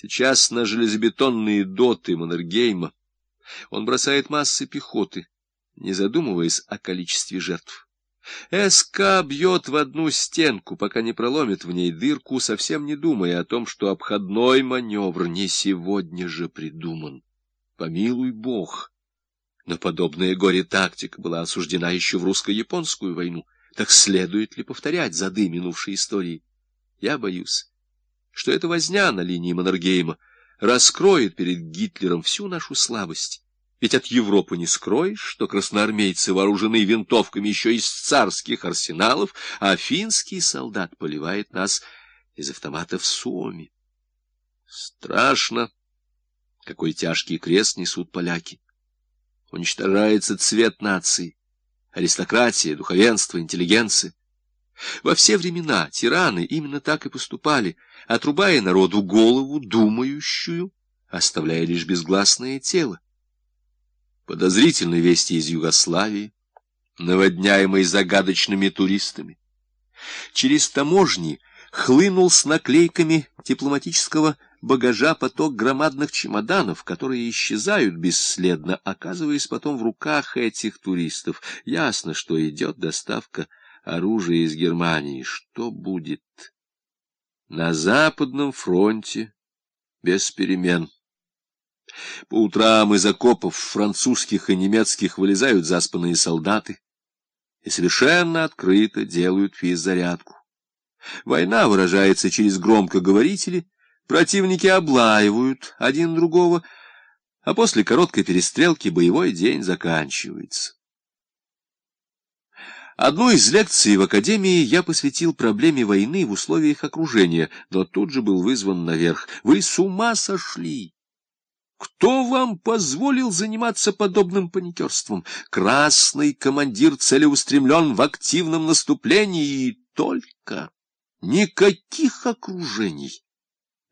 Сейчас на железобетонные доты Маннергейма он бросает массы пехоты, не задумываясь о количестве жертв. СК бьет в одну стенку, пока не проломит в ней дырку, совсем не думая о том, что обходной маневр не сегодня же придуман. Помилуй бог! Но подобная горе-тактика была осуждена еще в русско-японскую войну. Так следует ли повторять зады минувшей истории? Я боюсь, что эта возня на линии Маннергейма раскроет перед Гитлером всю нашу слабость. Ведь от Европы не скроешь, что красноармейцы вооружены винтовками еще из царских арсеналов, а финский солдат поливает нас из автоматов Суоми. Страшно, какой тяжкий крест несут поляки. Уничтожается цвет нации, аристократия, духовенство, интеллигенция. Во все времена тираны именно так и поступали, отрубая народу голову, думающую, оставляя лишь безгласное тело. Подозрительные вести из Югославии, наводняемые загадочными туристами. Через таможни хлынул с наклейками дипломатического багажа поток громадных чемоданов, которые исчезают бесследно, оказываясь потом в руках этих туристов. Ясно, что идет доставка оружие из Германии. Что будет? На Западном фронте без перемен. По утрам из окопов французских и немецких вылезают заспанные солдаты и совершенно открыто делают физзарядку. Война выражается через громкоговорители, противники облаивают один другого, а после короткой перестрелки боевой день заканчивается. Одну из лекций в Академии я посвятил проблеме войны в условиях окружения, но тут же был вызван наверх. Вы с ума сошли! Кто вам позволил заниматься подобным паникерством? Красный командир целеустремлен в активном наступлении и только никаких окружений.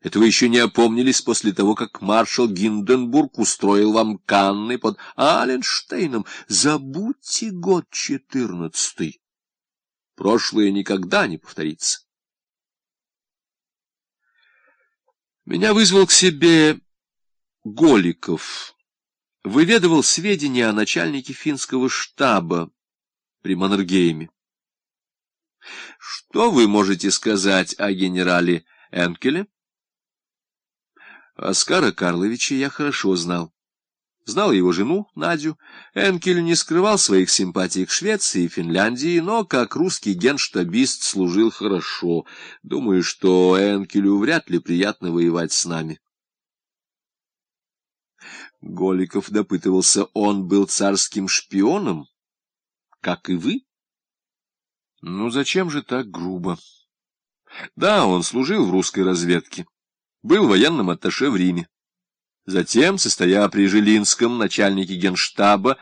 Это вы еще не опомнились после того, как маршал Гинденбург устроил вам Канны под Аленштейном. Забудьте год четырнадцатый. Прошлое никогда не повторится. Меня вызвал к себе Голиков. Выведывал сведения о начальнике финского штаба при Маннергейме. Что вы можете сказать о генерале Энкеле? Оскара Карловича я хорошо знал. Знал его жену, Надю. Энкель не скрывал своих симпатий к Швеции и Финляндии, но как русский генштабист служил хорошо. Думаю, что Энкелю вряд ли приятно воевать с нами. Голиков допытывался, он был царским шпионом, как и вы? Ну, зачем же так грубо? Да, он служил в русской разведке был военным атташе в Риме. Затем, состоя при Жилинском начальнике генштаба,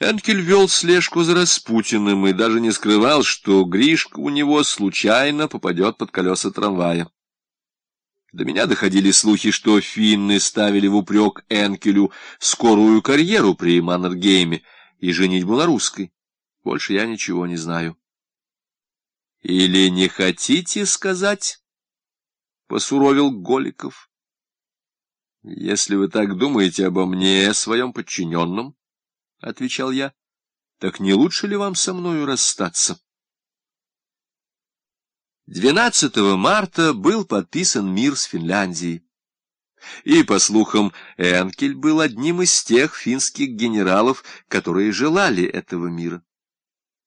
Энкель вел слежку за Распутиным и даже не скрывал, что Гришка у него случайно попадет под колеса трамвая. До меня доходили слухи, что финны ставили в упрек Энкелю скорую карьеру при Маннергейме и женитьбу на русской. Больше я ничего не знаю. Или не хотите сказать? — посуровил Голиков. — Если вы так думаете обо мне, своем подчиненном, — отвечал я, — так не лучше ли вам со мною расстаться? 12 марта был подписан мир с Финляндией. И, по слухам, Энкель был одним из тех финских генералов, которые желали этого мира.